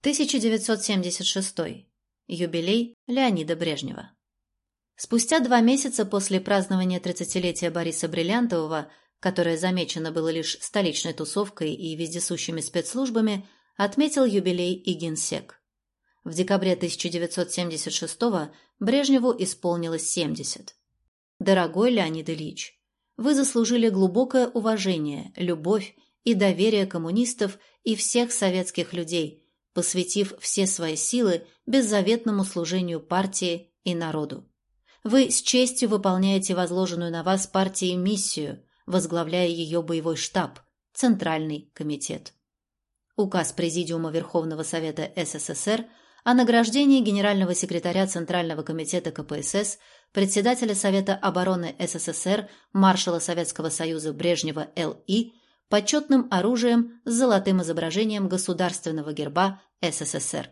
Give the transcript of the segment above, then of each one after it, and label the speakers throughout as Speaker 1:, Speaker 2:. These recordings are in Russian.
Speaker 1: 1976. Юбилей Леонида Брежнева. Спустя два месяца после празднования 30-летия Бориса Бриллиантового, которое замечено было лишь столичной тусовкой и вездесущими спецслужбами, отметил юбилей и генсек. В декабре 1976 Брежневу исполнилось 70. Дорогой Леонид Ильич, вы заслужили глубокое уважение, любовь и доверие коммунистов и всех советских людей, посвятив все свои силы беззаветному служению партии и народу. Вы с честью выполняете возложенную на вас партией миссию, возглавляя ее боевой штаб, Центральный комитет. Указ Президиума Верховного Совета СССР о награждении генерального секретаря Центрального комитета КПСС, председателя Совета обороны СССР, маршала Советского Союза Брежнева Л.И. почетным оружием с золотым изображением государственного герба СССР.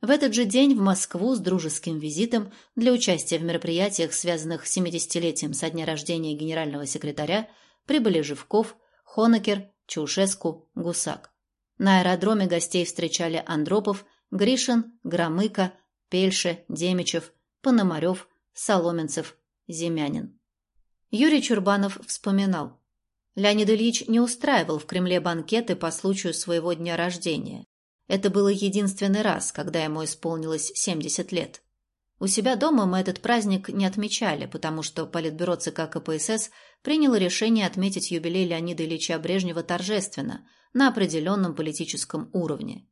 Speaker 1: В этот же день в Москву с дружеским визитом для участия в мероприятиях, связанных с 70-летием со дня рождения генерального секретаря, прибыли Живков, Хонекер, Чаушеску, Гусак. На аэродроме гостей встречали Андропов, Гришин, Громыко, Пельше, Демичев, Пономарев, Соломенцев, Земянин. Юрий Чурбанов вспоминал. Леонид Ильич не устраивал в Кремле банкеты по случаю своего дня рождения. Это было единственный раз, когда ему исполнилось 70 лет. У себя дома мы этот праздник не отмечали, потому что Политбюро ЦК КПСС приняло решение отметить юбилей Леонида Ильича Брежнева торжественно, на определенном политическом уровне.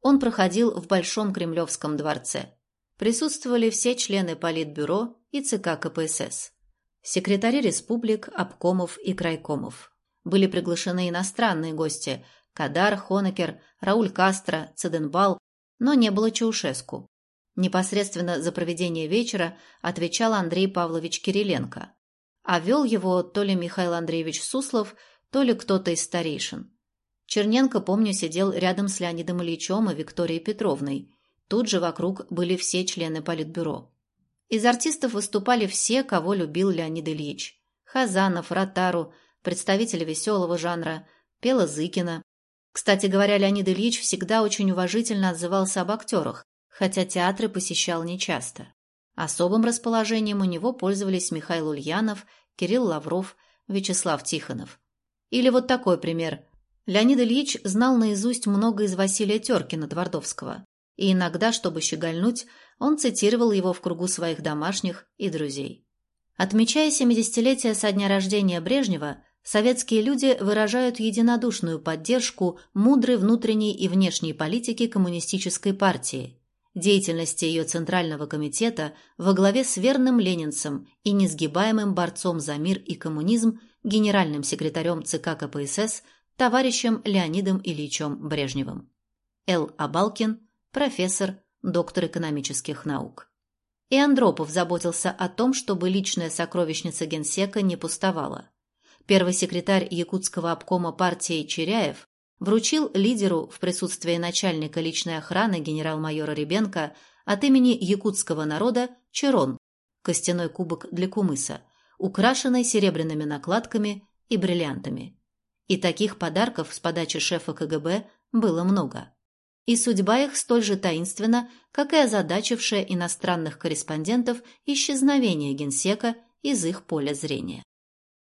Speaker 1: Он проходил в Большом Кремлевском дворце. Присутствовали все члены Политбюро и ЦК КПСС, секретари республик, обкомов и крайкомов. Были приглашены иностранные гости, Кадар, Хонекер, Рауль Кастро, Цеденбал, но не было Чаушеску. Непосредственно за проведение вечера отвечал Андрей Павлович Кириленко, а вел его то ли Михаил Андреевич Суслов, то ли кто-то из старейшин. Черненко, помню, сидел рядом с Леонидом Ильичем и Викторией Петровной. Тут же вокруг были все члены Политбюро. Из артистов выступали все, кого любил Леонид Ильич. Хазанов, Ротару, представители веселого жанра, пела Зыкина, кстати говоря, Леонид Ильич всегда очень уважительно отзывался об актерах, хотя театры посещал нечасто. Особым расположением у него пользовались Михаил Ульянов, Кирилл Лавров, Вячеслав Тихонов. Или вот такой пример. Леонид Ильич знал наизусть много из Василия Теркина Твардовского, и иногда, чтобы щегольнуть, он цитировал его в кругу своих домашних и друзей. Отмечая 70-летие со дня рождения Брежнева, советские люди выражают единодушную поддержку мудрой внутренней и внешней политики коммунистической партии, деятельности ее Центрального комитета во главе с верным ленинцем и несгибаемым борцом за мир и коммунизм генеральным секретарем ЦК КПСС товарищем Леонидом Ильичем Брежневым. Л. Абалкин, профессор, доктор экономических наук. И Андропов заботился о том, чтобы личная сокровищница генсека не пустовала первый секретарь Якутского обкома партии Черяев вручил лидеру в присутствии начальника личной охраны генерал-майора Ребенко от имени якутского народа Черон, костяной кубок для кумыса, украшенный серебряными накладками и бриллиантами. И таких подарков с подачи шефа КГБ было много. И судьба их столь же таинственна, как и озадачившая иностранных корреспондентов исчезновение генсека из их поля зрения.